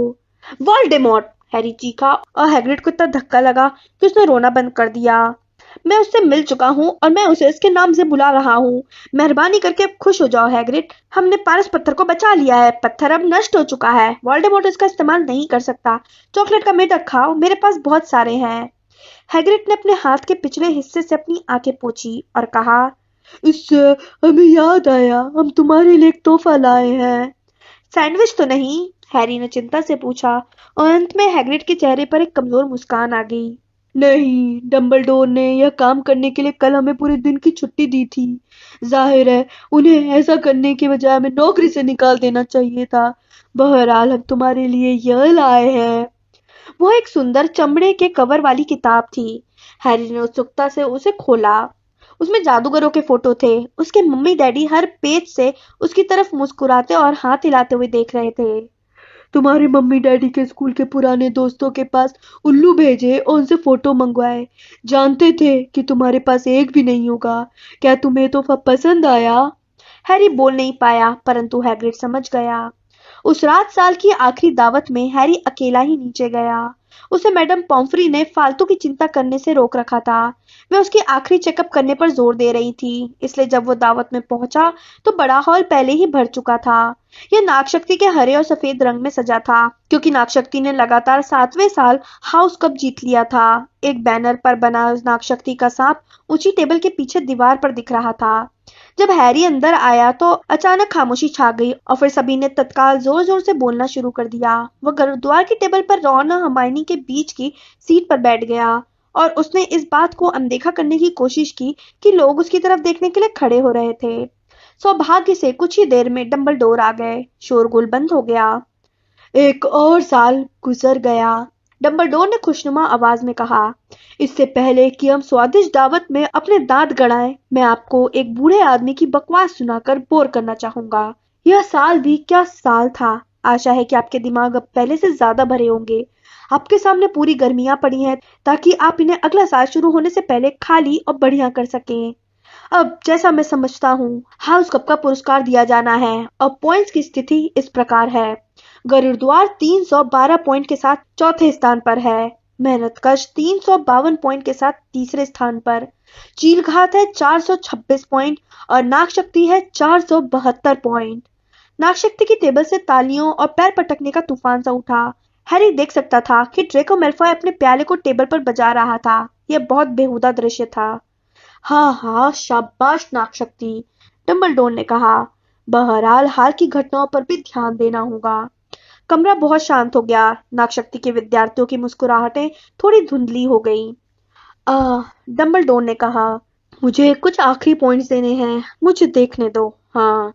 वॉल्डेमॉर्ट, हैरी चीखा। और हैग्रिड को इतना धक्का लगा कि उसने रोना बंद कर दिया। मैं उससे मिल चुका हूँ और मैं उसे इसके नाम से बुला रहा हूँ। मेहरबानी करके अब खुश हो जाओ, हैग्रिड। हमने पारस पत्थर को बचा लिया है। पत्थर अब नष्ट हो चुका है। वॉल्डेमॉर्ट इसका इस्तेमाल नहीं कर सकता। चॉकलेट का मेढक खाओ, मेरे पास बहुत सारे हैं। हैग्रिड ने अपने हाथ के पिछले हिस्से से अपनी आँखें पोछी और कहा, इससे हमें याद आया, हम तुम्हारे लिए एक तोहफा लाए हैं। सैंडविच तो नहीं, हैरी ने चिंता से पूछा और अंत में हैग्रिड के चेहरे पर एक कमज़ोर मुस्कान आ गई। नहीं डम्बलडोर ने यह काम करने के लिए कल हमें पूरे दिन की छुट्टी दी थी। ज़ाहिर है, उन्हें ऐसा करने के बजाय हमें नौकरी से निकाल देना चाहिए था। बहरहाल, हम तुम्हारे लिए यह लाए हैं। वो एक सुंदर चमड़े के कवर वाली किताब थी। हैरी ने उत्सुकता से उसे खोला। उसमें जादूगरों के फ़ोटो थे। उसके मम्मी डैडी हर पेज से उसकी तरफ़ मुस्कुराते और हाथ हिलाते हुए देख रहे थे। तुम्हारे मम्मी डैडी के स्कूल के पुराने दोस्तों के पास उल्लू भेजे और उनसे फ़ोटो मंगवाए। जानते थे कि तुम्हारे पास एक भी नहीं होगा। क्या तुम्हें तोहफा पसंद आया? हैरी बोल नहीं पाया, परंतु हैग्रिड समझ गया। उस रात साल की आखिरी दावत में हैरी अकेला ही नीचे गया। उसे मैडम पॉम्फ्री ने फालतू की चिंता करने से रोक रखा था। वे उसकी आखिरी चेकअप करने पर ज़ोर दे रही थी। इसलिए जब वो दावत में पहुँचा तो बड़ा हॉल पहले ही भर चुका था। यह नागशक्ति के हरे और सफ़ेद रंग में सजा था, क्योंकि नागशक्ति ने लगातार सातवें साल हाउस कप जीत लिया था। एक बैनर पर बना नागशक्ति का सांप ऊँची टेबल के पीछे दीवार पर दिख रहा था। जब हैरी अंदर आया तो अचानक खामोशी छा गई और फिर सभी ने तत्काल ज़ोर ज़ोर से बोलना शुरू कर दिया। वह गुरुद्वार की टेबल पर रौन और हमायनी के बीच की सीट पर बैठ गया और उसने इस बात को अनदेखा करने की कोशिश की कि लोग उसकी तरफ़ देखने के लिए खड़े हो रहे थे। सौभाग्य से कुछ ही देर में डम्बल डोर आ गए। शोरगुल बंद हो गया। एक और साल गुजर गया। डम्बलडोर ने खुशनुमा आवाज़ में कहा, इससे पहले कि हम स्वादिष्ट दावत में अपने दांत गड़ाएँ, मैं आपको एक बूढ़े आदमी की बकवास सुनाकर बोर करना चाहूँगा। यह साल भी क्या साल था? आशा है कि आपके दिमाग अब पहले से ज़्यादा भरे होंगे। आपके सामने पूरी गर्मियाँ पड़ी हैं, ताकि आप इन्हें अगला साल शुरू होने से पहले खाली और बढ़िया कर सकें। अब जैसा मैं समझता हूँ, हाउस कप का पुरस्कार दिया जाना है, और पॉइंट्स की स्थिति इस प्रकार है। गरुद्वार 312 पॉइंट के साथ चौथे स्थान पर है। मेहनत कश तीन सौ बावन पॉइंट के साथ तीसरे स्थान पर। चीलघात है 426 पॉइंट और नाग शक्ति है चार पॉइंट। नाग शक्ति की टेबल से तालियों और पैर पटकने का तूफ़ान सा उठा। हैरी देख सकता था कि ड्रेको मेल्फॉय अपने प्याले को टेबल पर बजा रहा था। यह बहुत बेहुदा दृश्य था। हाँ हाँ शाबाश नाक शक्ति डम्बलडोर ने कहा। बहरहाल, हाल की घटनाओं पर भी ध्यान देना होगा। कमरा बहुत शांत हो गया। नाक शक्ति के विद्यार्थियों की मुस्कुराहटें थोड़ी धुंधली हो गई। डम्बलडोर ने कहा, मुझे कुछ आखिरी पॉइंट्स देने हैं, मुझे देखने दो। हाँ।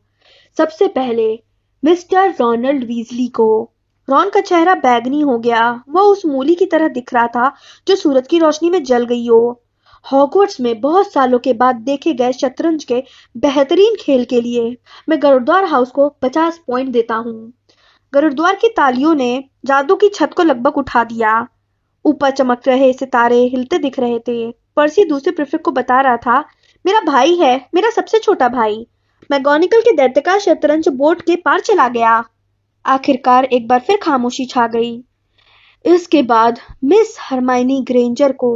सबसे पहले, मिस्टर रोनाल्ड वीजली को। रॉन का चेहरा बैगनी हो गया। वह उस मूली की तरह दिख रहा था, जो सूरज की रोशनी में जल गई हो। हॉगवर्ट्स में बहुत सालों के बाद देखे गए शतरंज के बेहतरीन खेल के लिए, मैं गरुद्वार हाउस को पचास पॉइंट देता हूँ। गरुद्वार की तालियों ने जादू की छत को लगभग उठा दिया। ऊपर चमक रहे सितारे हिलते दिख रहे थे। पर्सी दूसरे प्रिफेक्ट को बता रहा था, मेरा भाई है, मेरा सबसे छोटा भाई। मैगोनिकल के दैत्यकार शतरंज बोर्ड के पार चला गया। आखिरकार एक बार फिर खामोशी छा गई। इसके बाद मिस हरमाइनी ग्रेंजर को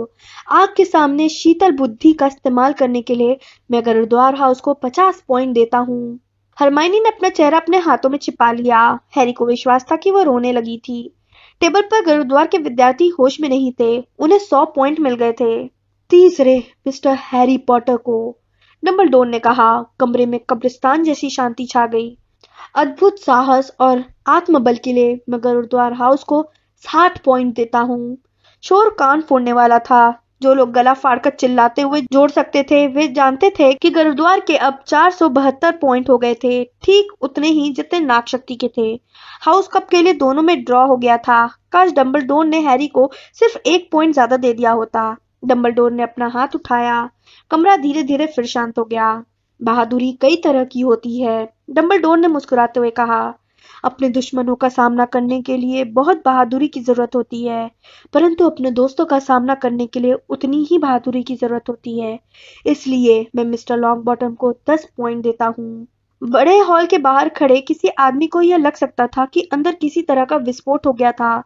आग के सामने शीतल बुद्धि का इस्तेमाल करने के लिए मैं गुरुद्वार हाउस को पचास पॉइंट देता हूँ। हरमाइनी ने अपना चेहरा अपने हाथों में छिपा लिया। हैरी को विश्वास था कि वह रोने लगी थी। टेबल पर गुरुद्वार के विद्यार्थी होश में नहीं थे। उन्हें सौ पॉइंट मिल गए थे। तीसरे, मिस्टर हैरी पॉटर को। नंबर डोन ने कहा, कमरे में कब्रिस्तान जैसी शांति छा गई। अद्भुत साहस और आत्मबल के लिए मैं गुरुद्वार हाउस को साठ पॉइंट देता हूँ। शोर कान फोड़ने वाला था। जो लोग गला फाड़कर चिल्लाते हुए जोड़ सकते थे, वे जानते थे कि गुरुद्वार के अब चार सौ बहत्तर पॉइंट हो गए थे। ठीक उतने ही जितने नाग शक्ति के थे। हाउस कप के लिए दोनों में ड्रॉ हो गया था। काश डम्बलडोर ने हैरी को सिर्फ़ एक पॉइंट ज़्यादा दे दिया होता। डम्बलडोर ने अपना हाथ उठाया। कमरा धीरे धीरे फिर शांत हो गया। बहादुरी कई तरह की होती है। डम्बलडोर ने मुस्कुराते हुए कहा अपने दुश्मनों का सामना करने के लिए बहुत बहादुरी की ज़रूरत होती है। परंतु अपने दोस्तों का सामना करने के लिए उतनी ही बहादुरी की ज़रूरत होती है। इसलिए मैं मिस्टर लॉन्ग बॉटम को दस पॉइंट देता हूँ। बड़े हॉल के बाहर खड़े किसी आदमी को यह लग सकता था कि अंदर किसी तरह का विस्फोट हो गया था,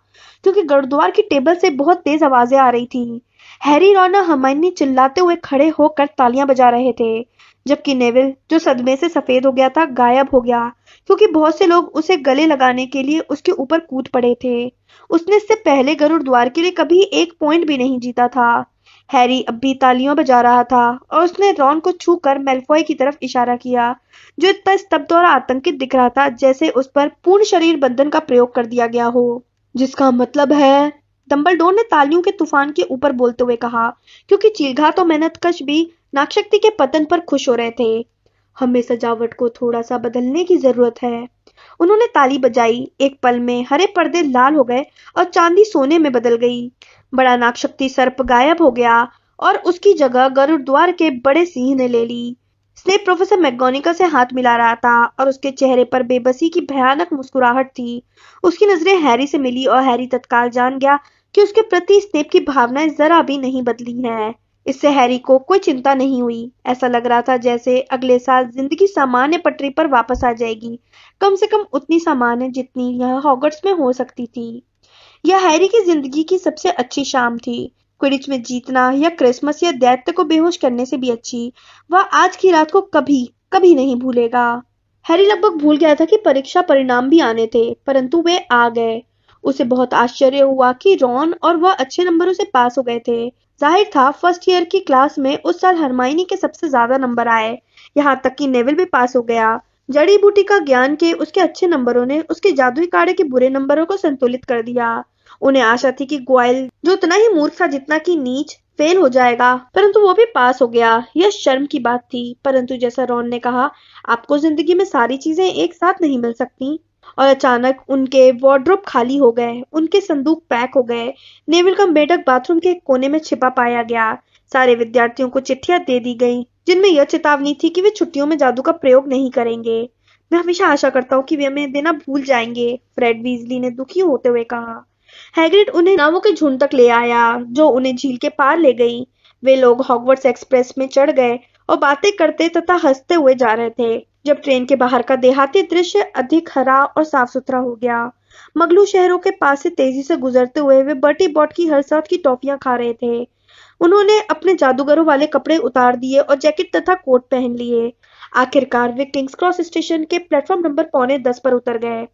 क्योंकि गुरुद्वार की टेबल से बहुत तेज आवाज़ें आ रही थी। हैरी रोना हमायनी चिल्लाते हुए खड़े होकर तालियाँ बजा रहे थे। जबकि नेविल, जो सदमे से सफ़ेद हो गया था, गायब हो गया, क्योंकि बहुत से लोग उसे गले लगाने के लिए उसके ऊपर कूद पड़े थे। उसने इससे पहले गरुड़ द्वार के लिए कभी एक पॉइंट भी नहीं जीता था। हैरी अब भी तालियों बजा रहा था और उसने रॉन को छू कर मेलफॉय की तरफ़ इशारा किया, जो इतना स्तब्ध और आतंकित दिख रहा था जैसे उस पर पूर्ण शरीर बंधन का प्रयोग कर दिया गया हो। जिसका मतलब है डम्बलडोर ने तालियों के तूफ़ान के ऊपर बोलते हुए कहा, क्योंकि चीलघा तो मेहनतकश भी नागशक्ति के पतन पर खुश हो रहे थे। हमें सजावट को थोड़ा सा बदलने की ज़रूरत है। उन्होंने ताली बजाई, एक पल में हरे पर्दे लाल हो गए और चांदी सोने में बदल गई। बड़ा नागशक्ति सर्प गायब हो गया और उसकी जगह गरुड़ द्वार के बड़े सिंह ने ले ली। स्नेप प्रोफेसर मैगोनिका से हाथ मिला रहा था और उसके चेहरे पर बेबसी की भयानक मुस्कुराहट थी। उसकी नज़रें हैरी से मिली और हैरी तत्काल जान गया कि उसके प्रति स्नेप की भावनाएँ जरा भी नहीं बदली हैं। इससे हैरी को कोई चिंता नहीं हुई। ऐसा लग रहा था जैसे अगले साल ज़िंदगी सामान्य पटरी पर वापस आ जाएगी। कम से कम उतनी सामान्य जितनी यह हॉगर्ट्स में हो सकती थी। यह हैरी की ज़िंदगी की सबसे अच्छी शाम थी। क्विडिच में जीतना या क्रिसमस या दैत्य को बेहोश करने से भी अच्छी, वह आज की रात को कभी कभी नहीं भूलेगा। हैरी लगभग भूल गया था कि परीक्षा परिणाम भी आने थे, परंतु वे आ गए। उसे बहुत आश्चर्य हुआ कि रॉन और वह अच्छे नंबरों से पास हो गए थे। ज़ाहिर था फ़र्स्ट ईयर की क्लास में उस साल हरमाइनी के सबसे ज़्यादा नंबर आए। यहाँ तक कि नेविल भी पास हो गया। जड़ी बूटी का ज्ञान के उसके अच्छे नंबरों ने उसके जादुई काड़े के बुरे नंबरों को संतुलित कर दिया। उन्हें आशा थी कि ग्वाइल जो उतना ही मूर्ख था जितना कि नीच फेल हो जाएगा। परंतु वो भी पास हो गया। यह शर्म की बात थी। परंतु जैसा रॉन ने कहा, आपको ज़िंदगी में सारी चीज़ें एक साथ नहीं मिल सकती। और अचानक उनके वार्ड्रोब खाली हो गए, उनके संदूक पैक हो गए। नेविल का मेढक बाथरूम के कोने में छिपा पाया गया। सारे विद्यार्थियों को चिट्ठियाँ दे दी गई, जिनमें यह चेतावनी थी कि वे छुट्टियों में जादू का प्रयोग नहीं करेंगे। मैं हमेशा आशा करता हूँ कि वे हमें देना भूल जाएँगे, फ्रेड वीजली ने दुखी होते हुए कहा। हैग्रिड उन्हें नावों के झुंड तक ले आया, जो उन्हें झील के पार ले गई। वे लोग हॉगवर्ट्स एक्सप्रेस में चढ़ गए और बातें करते तथा हँसते हुए जा रहे थे। जब ट्रेन के बाहर का देहाती दृश्य अधिक हरा और साफ़ सुथरा हो गया। मगलू शहरों के पास से तेज़ी से गुजरते हुए वे बर्टी बॉट की हर साथ की टॉफियाँ खा रहे थे। उन्होंने अपने जादूगरों वाले कपड़े उतार दिए और जैकेट तथा कोट पहन लिए। आखिरकार वे किंग्स क्रॉस स्टेशन के प्लेटफॉर्म नंबर पौने दस पर उतर गए।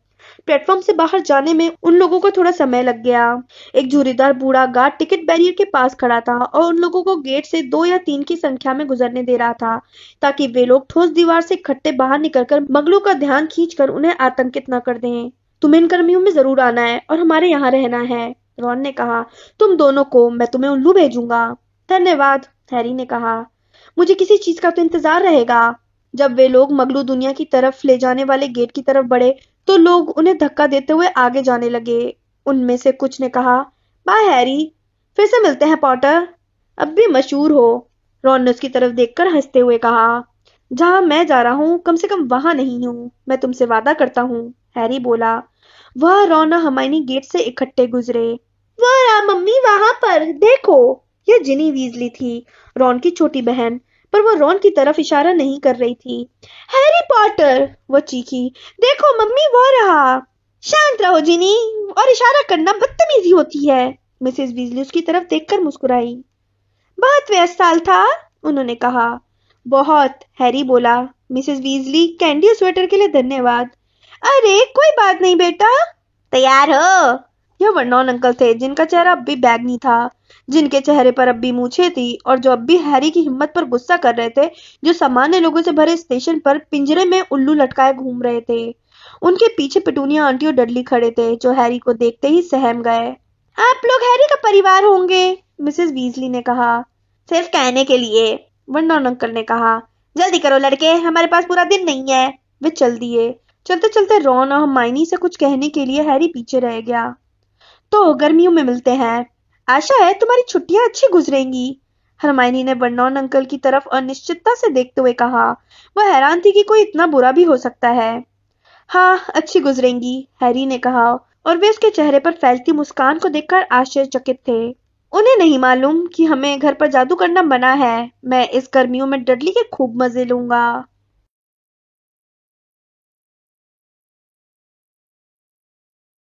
प्लेटफॉर्म से बाहर जाने में उन लोगों को थोड़ा समय लग गया। एक झुरीदार बूढ़ा गार्ड टिकट बैरियर के पास खड़ा था और उन लोगों को गेट से दो या तीन की संख्या में गुजरने दे रहा था, ताकि वे लोग ठोस दीवार से इकट्ठे बाहर निकलकर मगलों का ध्यान खींचकर उन्हें आतंकित न कर दें। तुम्हें इन कर्मियों में ज़रूर आना है और हमारे यहाँ रहना है रॉन ने कहा। तुम दोनों को मैं तुम्हें उल्लू भेजूँगा। धन्यवाद हैरी ने कहा। मुझे किसी चीज़ का तो इंतज़ार रहेगा। जब वे लोग मगलू दुनिया की तरफ़ ले जाने वाले गेट की तरफ़ बढ़े तो लोग उन्हें धक्का देते हुए आगे जाने लगे। उनमें से कुछ ने कहा बाय हैरी, फिर से मिलते हैं, पॉटर। अब भी मशहूर हो। रॉन ने उसकी तरफ़ देखकर हँसते हुए कहा, जहाँ मैं जा रहा हूँ, कम से कम वहाँ नहीं हूँ। मैं तुमसे वादा करता हूँ, हैरी बोला। वह रॉन और हमायनी गेट से इकट्ठे गुजरे। वह मम्मी, वहाँ पर, देखो यह जिनी वीजली थी। रॉन की छोटी बहन पर वो रॉन की तरफ़ इशारा नहीं कर रही थी। हैरी पॉटर, वो चीखी, देखो, मम्मी वो रहा। शांत रहो, जिनी, और इशारा करना बदतमीजी होती है, मिसेस वीजली उसकी तरफ़ देखकर मुस्कुराई। बहुत व्यस्त साल था, उन्होंने कहा। बहुत, हैरी बोला। मिसेस वीजली कैंडी स्वेटर के लिए धन्यवाद। अरे, कोई बात नहीं बेटा। तैयार हो। यह वर्नॉन अंकल थे, जिनका चेहरा अब भी बैगनी था, जिनके चेहरे पर अब भी मूछे थी और जो अब भी हैरी की हिम्मत पर गुस्सा कर रहे थे, जो सामान्य लोगों से भरे स्टेशन पर पिंजरे में उल्लू लटकाए घूम रहे थे। उनके पीछे पिटूनिया आंटी और डडली खड़े थे, जो हैरी को देखते ही सहम गए। आप लोग हैरी का परिवार होंगे, मिसेस वीजली ने कहा। सिर्फ़ कहने के लिए वर्नॉन अंकल ने कहा। जल्दी करो लड़के, हमारे पास पूरा दिन नहीं है। वे चल दिए। चलते चलते रॉन और माइनी से कुछ कहने के लिए हैरी पीछे रह गया। तो गर्मियों में मिलते हैं। आशा है तुम्हारी छुट्टियाँ अच्छी गुजरेंगी। हरमाइनी ने बर्नौन अंकल की तरफ़ अनिश्चितता से देखते हुए कहा, वह हैरान थी कि कोई इतना बुरा भी हो सकता है। हाँ अच्छी गुजरेंगी, हैरी ने कहा, और वे उसके चेहरे पर फैलती मुस्कान को देखकर आश्चर्यचकित थे। उन्हें नहीं मालूम कि हमें घर पर जादू करना मना है। मैं इस गर्मियों में डडली के खूब मज़े लूँगा।